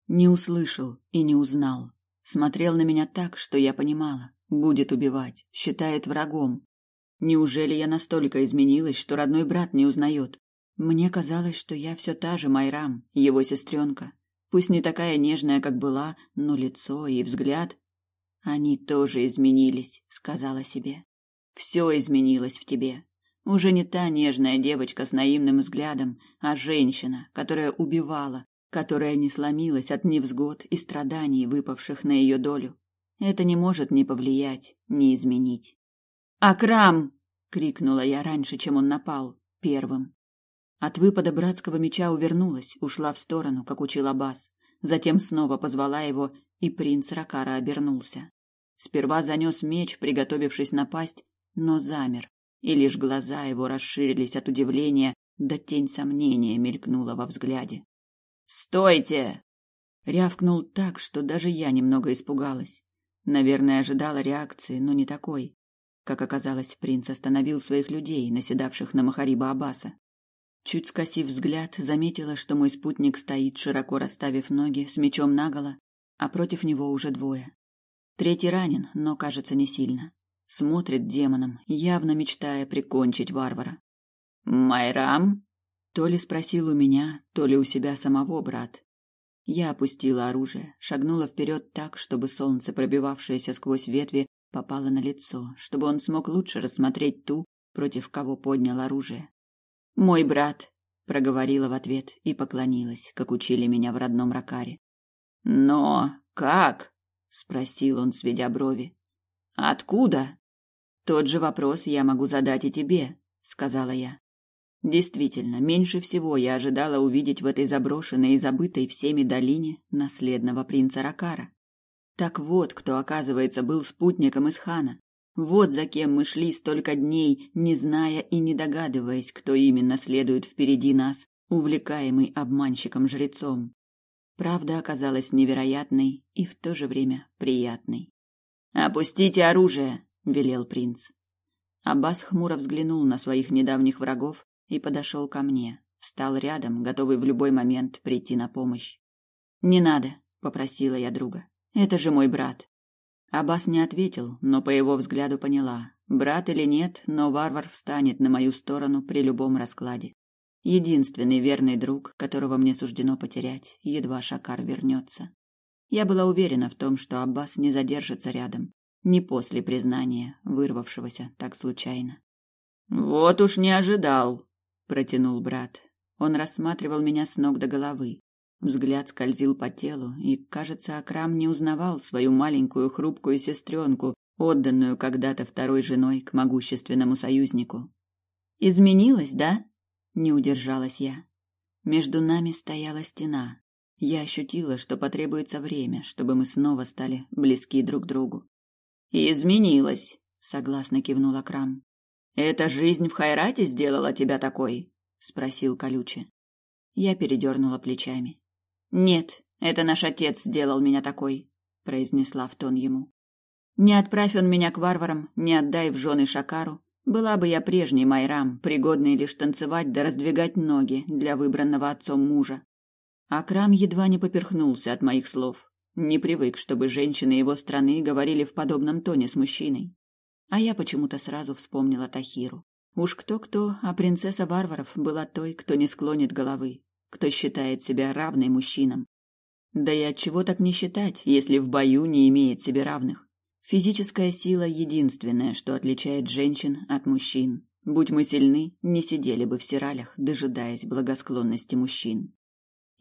Не услышал и не узнал. Смотрел на меня так, что я понимала. Будет убивать, считает врагом. Неужели я настолько изменилась, что родной брат не узнает? Мне казалось, что я все та же Майрам, его сестренка. Пусть не такая нежная, как была, но лицо и взгляд... Они тоже изменились, сказала себе. Все изменилось в тебе. Уже не та нежная девочка с наивным взглядом, а женщина, которая убивала, которая не сломилась от невзгод и страданий, выпавших на ее долю. Это не может ни повлиять, ни изменить. «Акрам!» — крикнула я раньше, чем он напал, первым. От выпада братского меча увернулась, ушла в сторону, как учил Аббас. Затем снова позвала его, и принц Ракара обернулся. Сперва занес меч, приготовившись напасть, но замер, и лишь глаза его расширились от удивления, да тень сомнения мелькнула во взгляде. «Стойте!» Рявкнул так, что даже я немного испугалась. Наверное, ожидала реакции, но не такой. Как оказалось, принц остановил своих людей, наседавших на Махариба Аббаса. Чуть скосив взгляд, заметила, что мой спутник стоит, широко расставив ноги, с мечом наголо, а против него уже двое. Третий ранен, но, кажется, не сильно. Смотрит демоном, явно мечтая прикончить варвара. «Майрам?» То ли спросил у меня, то ли у себя самого брат. Я опустила оружие, шагнула вперед так, чтобы солнце, пробивавшееся сквозь ветви, попало на лицо, чтобы он смог лучше рассмотреть ту, против кого поднял оружие. «Мой брат», — проговорила в ответ и поклонилась, как учили меня в родном Ракаре. «Но как?» — спросил он, сведя брови. «Откуда?» «Тот же вопрос я могу задать и тебе», — сказала я. Действительно, меньше всего я ожидала увидеть в этой заброшенной и забытой всеми долине наследного принца Ракара. Так вот, кто, оказывается, был спутником из хана. Вот за кем мы шли столько дней, не зная и не догадываясь, кто именно следует впереди нас, увлекаемый обманщиком-жрецом. Правда оказалась невероятной и в то же время приятной. «Опустите оружие!» — велел принц. Аббас хмуро взглянул на своих недавних врагов и подошел ко мне, встал рядом, готовый в любой момент прийти на помощь. «Не надо», — попросила я друга. «Это же мой брат». Аббас не ответил, но по его взгляду поняла. Брат или нет, но варвар встанет на мою сторону при любом раскладе. Единственный верный друг, которого мне суждено потерять, едва Шакар вернется. Я была уверена в том, что Аббас не задержится рядом, не после признания, вырвавшегося так случайно. «Вот уж не ожидал», протянул брат. Он рассматривал меня с ног до головы. Взгляд скользил по телу, и, кажется, Акрам не узнавал свою маленькую хрупкую сестренку, отданную когда-то второй женой к могущественному союзнику. «Изменилась, да?» — не удержалась я. Между нами стояла стена. Я ощутила, что потребуется время, чтобы мы снова стали близки друг к другу. «Изменилась», — согласно кивнул Акрам. «Эта жизнь в Хайрате сделала тебя такой?» — спросил колюче. Я передернула плечами. «Нет, это наш отец сделал меня такой», — произнесла в тон ему. «Не отправь он меня к варварам, не отдай в жены Шакару, была бы я прежней Майрам, пригодной лишь танцевать да раздвигать ноги для выбранного отцом мужа». Акрам едва не поперхнулся от моих слов. Не привык, чтобы женщины его страны говорили в подобном тоне с мужчиной. А я почему-то сразу вспомнила Тахиру. Уж кто-кто, а принцесса варваров была той, кто не склонит головы, кто считает себя равной мужчинам. Да и от чего так не считать, если в бою не имеет себе равных? Физическая сила единственное, что отличает женщин от мужчин. Будь мы сильны, не сидели бы в сиралях, дожидаясь благосклонности мужчин.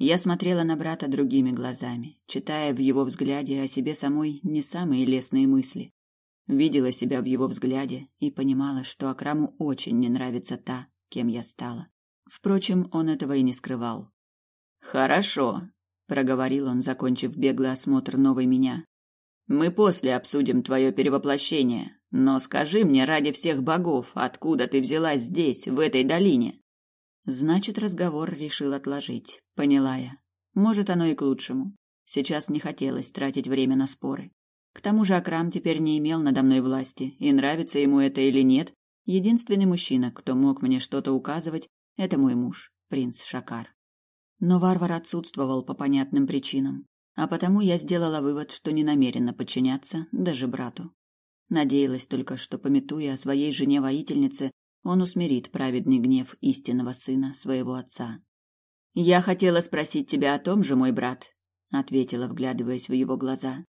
Я смотрела на брата другими глазами, читая в его взгляде о себе самой не самые лестные мысли. Видела себя в его взгляде и понимала, что Акраму очень не нравится та, кем я стала. Впрочем, он этого и не скрывал. «Хорошо», — проговорил он, закончив беглый осмотр новой меня. «Мы после обсудим твое перевоплощение, но скажи мне ради всех богов, откуда ты взялась здесь, в этой долине?» Значит, разговор решил отложить, поняла я. Может, оно и к лучшему. Сейчас не хотелось тратить время на споры. К тому же Акрам теперь не имел надо мной власти, и нравится ему это или нет, единственный мужчина, кто мог мне что-то указывать, это мой муж, принц Шакар. Но варвар отсутствовал по понятным причинам, а потому я сделала вывод, что не намерена подчиняться даже брату. Надеялась только, что, пометуя о своей жене-воительнице, он усмирит праведный гнев истинного сына своего отца. «Я хотела спросить тебя о том же, мой брат», — ответила, вглядываясь в его глаза.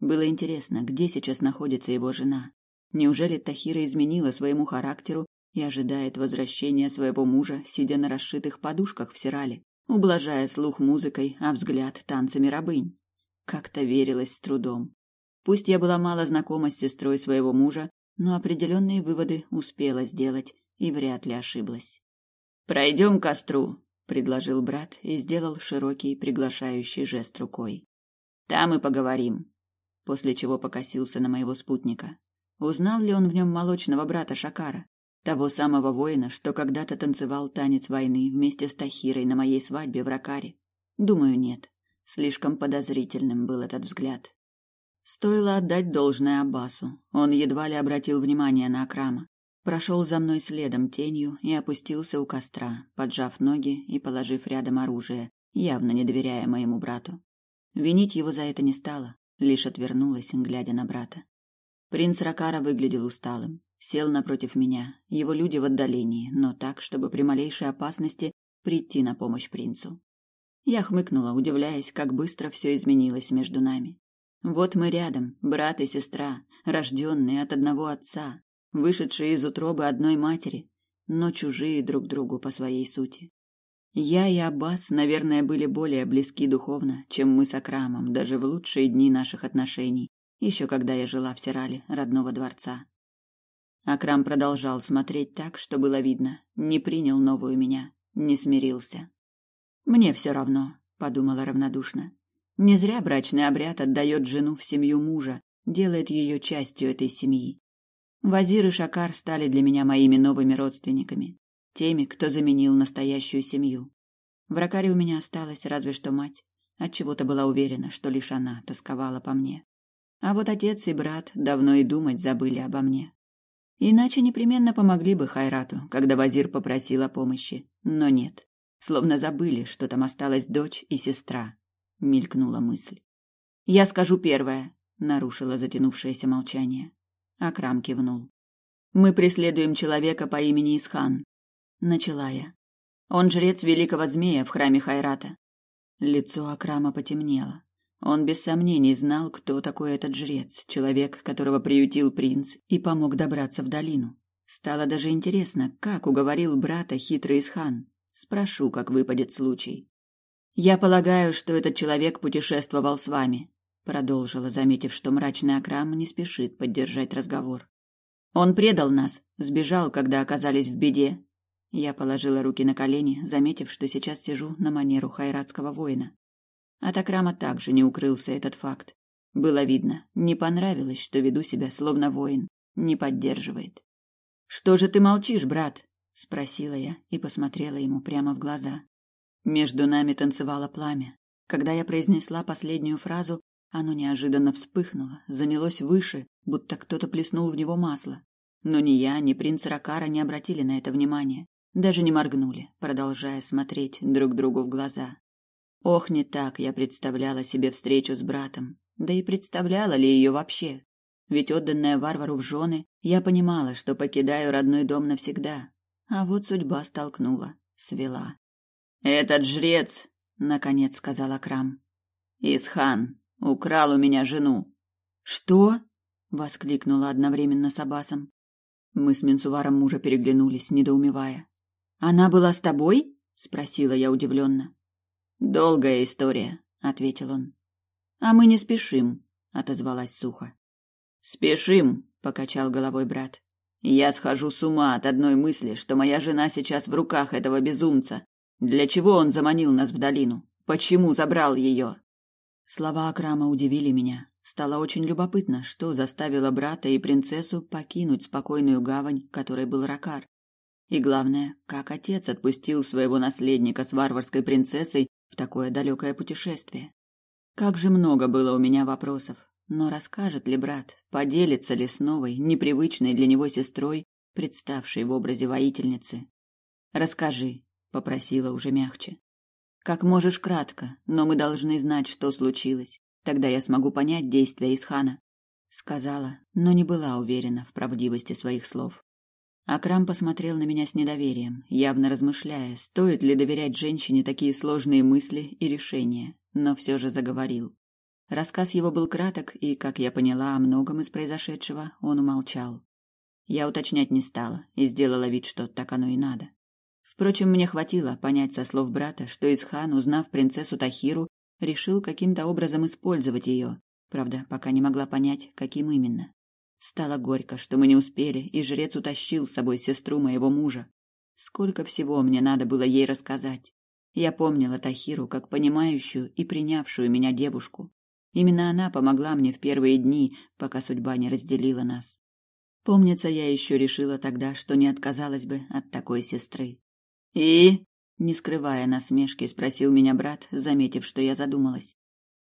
Было интересно, где сейчас находится его жена. Неужели Тахира изменила своему характеру и ожидает возвращения своего мужа, сидя на расшитых подушках в Сирале, ублажая слух музыкой, а взгляд танцами рабынь? Как-то верилось с трудом. Пусть я была мало знакома с сестрой своего мужа, но определенные выводы успела сделать и вряд ли ошиблась. «Пройдем к костру», — предложил брат и сделал широкий приглашающий жест рукой. «Там и поговорим», после чего покосился на моего спутника. Узнал ли он в нем молочного брата Шакара? Того самого воина, что когда-то танцевал танец войны вместе с Тахирой на моей свадьбе в Ракаре? Думаю, нет. Слишком подозрительным был этот взгляд. Стоило отдать должное Аббасу. Он едва ли обратил внимание на Акрама. Прошел за мной следом тенью и опустился у костра, поджав ноги и положив рядом оружие, явно не доверяя моему брату. Винить его за это не стало, лишь отвернулась, глядя на брата. Принц Ракара выглядел усталым, сел напротив меня, его люди в отдалении, но так, чтобы при малейшей опасности прийти на помощь принцу. Я хмыкнула, удивляясь, как быстро все изменилось между нами. Вот мы рядом, брат и сестра, рожденные от одного отца, вышедшие из утробы одной матери, но чужие друг другу по своей сути. Я и Аббас, наверное, были более близки духовно, чем мы с Акрамом, даже в лучшие дни наших отношений, еще когда я жила в Сирале, родного дворца. Акрам продолжал смотреть так, что было видно, не принял новую меня, не смирился. Мне все равно, подумала равнодушно. Не зря брачный обряд отдает жену в семью мужа, делает ее частью этой семьи. Вазир и Шакар стали для меня моими новыми родственниками теми, кто заменил настоящую семью. В Ракаре у меня осталась разве что мать, отчего-то была уверена, что лишь она тосковала по мне. А вот отец и брат давно и думать забыли обо мне. Иначе непременно помогли бы Хайрату, когда Вазир попросил о помощи, но нет. Словно забыли, что там осталась дочь и сестра. Мелькнула мысль. «Я скажу первое», — нарушила затянувшееся молчание. Акрам кивнул. «Мы преследуем человека по имени Исхан начала я. Он жрец великого змея в храме Хайрата. Лицо Акрама потемнело. Он без сомнений знал, кто такой этот жрец, человек, которого приютил принц и помог добраться в долину. Стало даже интересно, как уговорил брата хитрый Исхан. Спрошу, как выпадет случай. Я полагаю, что этот человек путешествовал с вами, продолжила, заметив, что мрачный Акрам не спешит поддержать разговор. Он предал нас, сбежал, когда оказались в беде, я положила руки на колени, заметив, что сейчас сижу на манеру хайратского воина. От Акрама также не укрылся этот факт. Было видно, не понравилось, что веду себя словно воин, не поддерживает. «Что же ты молчишь, брат?» — спросила я и посмотрела ему прямо в глаза. Между нами танцевало пламя. Когда я произнесла последнюю фразу, оно неожиданно вспыхнуло, занялось выше, будто кто-то плеснул в него масло. Но ни я, ни принц Ракара не обратили на это внимания. Даже не моргнули, продолжая смотреть друг другу в глаза. Ох, не так я представляла себе встречу с братом. Да и представляла ли ее вообще? Ведь отданная варвару в жены, я понимала, что покидаю родной дом навсегда. А вот судьба столкнула, свела. «Этот жрец», — наконец сказала Крам, — «Исхан украл у меня жену». «Что?» — воскликнула одновременно с Абасом. Мы с Менсуваром мужа переглянулись, недоумевая. Она была с тобой? спросила я удивленно. Долгая история, ответил он. А мы не спешим, отозвалась сухо. Спешим, покачал головой брат. Я схожу с ума от одной мысли, что моя жена сейчас в руках этого безумца. Для чего он заманил нас в долину? Почему забрал ее? Слова Акрама удивили меня. Стало очень любопытно, что заставило брата и принцессу покинуть спокойную гавань, которой был Ракар. И главное, как отец отпустил своего наследника с варварской принцессой в такое далекое путешествие. Как же много было у меня вопросов. Но расскажет ли брат, поделится ли с новой, непривычной для него сестрой, представшей в образе воительницы? «Расскажи», — попросила уже мягче. «Как можешь кратко, но мы должны знать, что случилось. Тогда я смогу понять действия Исхана», — сказала, но не была уверена в правдивости своих слов. Акрам посмотрел на меня с недоверием, явно размышляя, стоит ли доверять женщине такие сложные мысли и решения, но все же заговорил. Рассказ его был краток, и, как я поняла о многом из произошедшего, он умолчал. Я уточнять не стала и сделала вид, что так оно и надо. Впрочем, мне хватило понять со слов брата, что Исхан, узнав принцессу Тахиру, решил каким-то образом использовать ее. Правда, пока не могла понять, каким именно. Стало горько, что мы не успели, и жрец утащил с собой сестру моего мужа. Сколько всего мне надо было ей рассказать. Я помнила Тахиру как понимающую и принявшую меня девушку. Именно она помогла мне в первые дни, пока судьба не разделила нас. Помнится, я еще решила тогда, что не отказалась бы от такой сестры. И, не скрывая насмешки, спросил меня брат, заметив, что я задумалась.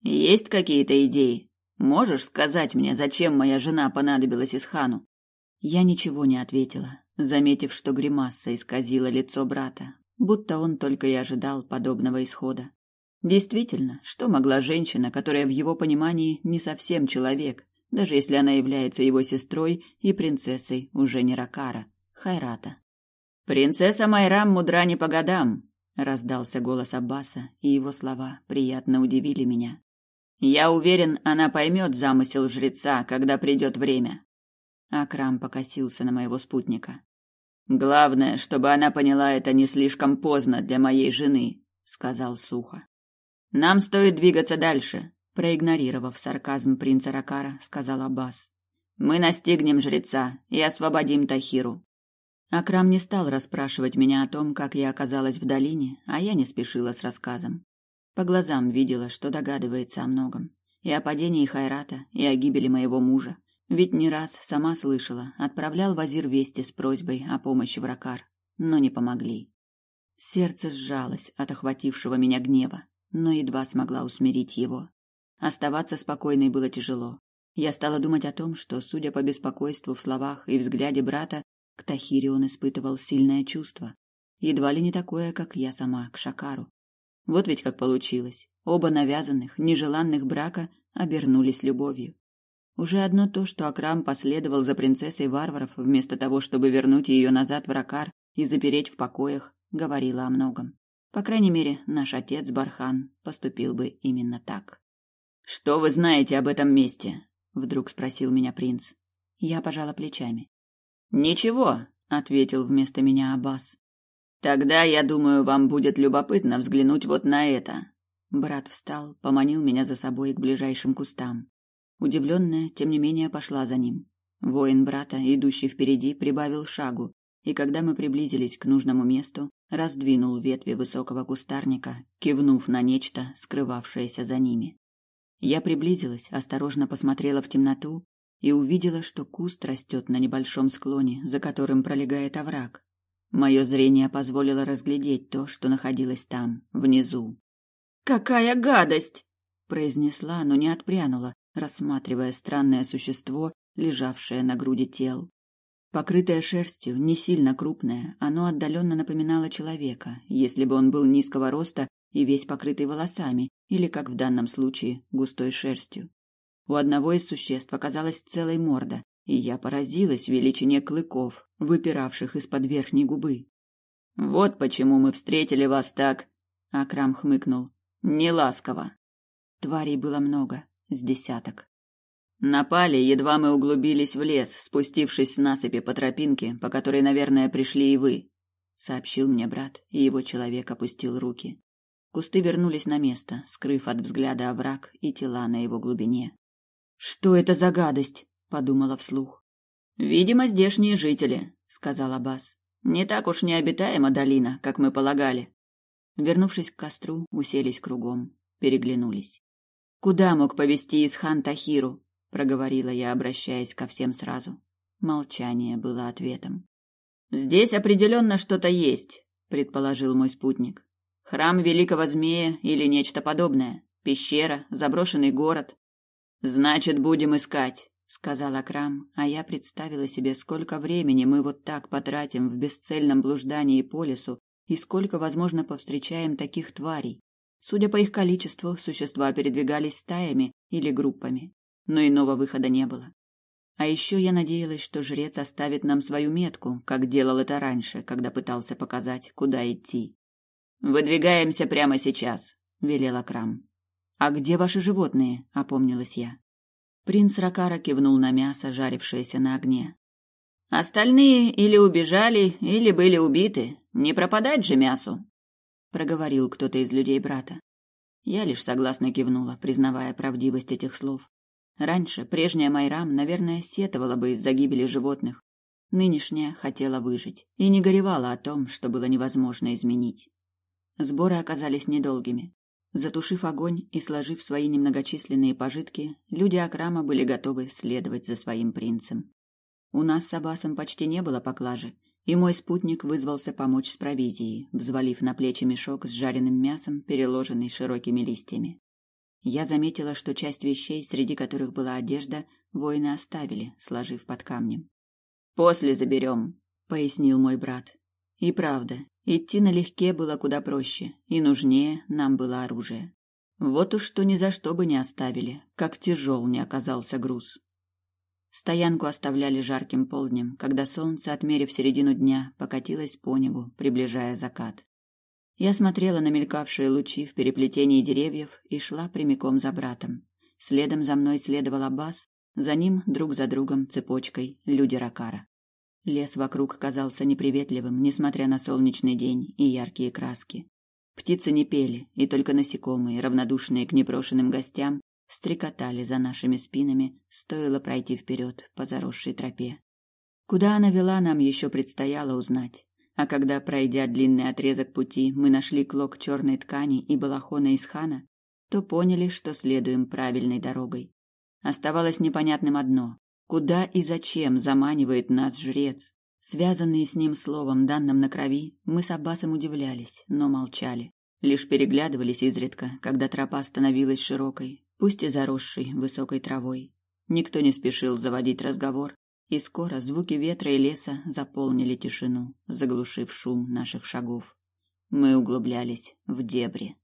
Есть какие-то идеи? Можешь сказать мне, зачем моя жена понадобилась Исхану? Я ничего не ответила, заметив, что гримаса исказила лицо брата, будто он только и ожидал подобного исхода. Действительно, что могла женщина, которая в его понимании не совсем человек, даже если она является его сестрой и принцессой уже не Ракара, Хайрата? «Принцесса Майрам мудра не по годам», — раздался голос Аббаса, и его слова приятно удивили меня. «Я уверен, она поймет замысел жреца, когда придет время». Акрам покосился на моего спутника. «Главное, чтобы она поняла это не слишком поздно для моей жены», — сказал сухо. Нам стоит двигаться дальше, проигнорировав сарказм принца Ракара, сказал Аббас. Мы настигнем жреца и освободим Тахиру. Акрам не стал расспрашивать меня о том, как я оказалась в долине, а я не спешила с рассказом. По глазам видела, что догадывается о многом. И о падении Хайрата, и о гибели моего мужа. Ведь не раз сама слышала, отправлял Вазир вести с просьбой о помощи в Ракар, но не помогли. Сердце сжалось от охватившего меня гнева но едва смогла усмирить его. Оставаться спокойной было тяжело. Я стала думать о том, что, судя по беспокойству в словах и взгляде брата, к Тахире он испытывал сильное чувство, едва ли не такое, как я сама к Шакару. Вот ведь как получилось. Оба навязанных, нежеланных брака обернулись любовью. Уже одно то, что Акрам последовал за принцессой варваров вместо того, чтобы вернуть ее назад в Ракар и запереть в покоях, говорило о многом. По крайней мере, наш отец Бархан поступил бы именно так. Что вы знаете об этом месте? вдруг спросил меня принц. Я пожала плечами. Ничего, ответил вместо меня Аббас. Тогда, я думаю, вам будет любопытно взглянуть вот на это. Брат встал, поманил меня за собой к ближайшим кустам. Удивленная, тем не менее, пошла за ним. Воин брата, идущий впереди, прибавил шагу, и когда мы приблизились к нужному месту, раздвинул ветви высокого кустарника, кивнув на нечто, скрывавшееся за ними. Я приблизилась, осторожно посмотрела в темноту и увидела, что куст растет на небольшом склоне, за которым пролегает овраг. Мое зрение позволило разглядеть то, что находилось там, внизу. «Какая гадость!» — произнесла, но не отпрянула, рассматривая странное существо, лежавшее на груди тел. Покрытое шерстью, не сильно крупное, оно отдаленно напоминало человека, если бы он был низкого роста и весь покрытый волосами, или, как в данном случае, густой шерстью. У одного из существ оказалась целая морда, и я поразилась величине клыков, выпиравших из-под верхней губы. «Вот почему мы встретили вас так...» — Акрам хмыкнул. «Неласково». Тварей было много, с десяток. Напали, едва мы углубились в лес, спустившись с насыпи по тропинке, по которой, наверное, пришли и вы, сообщил мне брат, и его человек опустил руки. Кусты вернулись на место, скрыв от взгляда овраг и тела на его глубине. «Что это за гадость?» — подумала вслух. «Видимо, здешние жители», — сказал Аббас. «Не так уж необитаема долина, как мы полагали». Вернувшись к костру, уселись кругом, переглянулись. «Куда мог повести Исхан Тахиру?» — проговорила я, обращаясь ко всем сразу. Молчание было ответом. «Здесь определенно что-то есть», — предположил мой спутник. «Храм великого змея или нечто подобное. Пещера, заброшенный город. Значит, будем искать», — сказал Акрам, а я представила себе, сколько времени мы вот так потратим в бесцельном блуждании по лесу и сколько, возможно, повстречаем таких тварей. Судя по их количеству, существа передвигались стаями или группами, но иного выхода не было. А еще я надеялась, что жрец оставит нам свою метку, как делал это раньше, когда пытался показать, куда идти. «Выдвигаемся прямо сейчас», — велел Акрам. «А где ваши животные?» — опомнилась я. Принц Ракара кивнул на мясо, жарившееся на огне. «Остальные или убежали, или были убиты. Не пропадать же мясу!» — проговорил кто-то из людей брата. Я лишь согласно кивнула, признавая правдивость этих слов. Раньше прежняя Майрам, наверное, сетовала бы из-за гибели животных. Нынешняя хотела выжить и не горевала о том, что было невозможно изменить. Сборы оказались недолгими. Затушив огонь и сложив свои немногочисленные пожитки, люди Акрама были готовы следовать за своим принцем. У нас с Абасом почти не было поклажи, и мой спутник вызвался помочь с провизией, взвалив на плечи мешок с жареным мясом, переложенный широкими листьями. Я заметила, что часть вещей, среди которых была одежда, воины оставили, сложив под камнем. «После заберем», — пояснил мой брат. И правда, идти налегке было куда проще, и нужнее нам было оружие. Вот уж что ни за что бы не оставили, как тяжел не оказался груз. Стоянку оставляли жарким полднем, когда солнце, отмерив середину дня, покатилось по небу, приближая закат. Я смотрела на мелькавшие лучи в переплетении деревьев и шла прямиком за братом. Следом за мной следовал Аббас, за ним друг за другом цепочкой люди Ракара. Лес вокруг казался неприветливым, несмотря на солнечный день и яркие краски. Птицы не пели, и только насекомые, равнодушные к непрошенным гостям, стрекотали за нашими спинами, стоило пройти вперед по заросшей тропе. Куда она вела, нам еще предстояло узнать. А когда, пройдя длинный отрезок пути, мы нашли клок черной ткани и балахона из хана, то поняли, что следуем правильной дорогой. Оставалось непонятным одно: куда и зачем заманивает нас жрец? Связанные с ним словом, данным на крови, мы с Аббасом удивлялись, но молчали. Лишь переглядывались изредка, когда тропа становилась широкой, пусть и заросшей высокой травой. Никто не спешил заводить разговор, и скоро звуки ветра и леса заполнили тишину, заглушив шум наших шагов. Мы углублялись в дебри.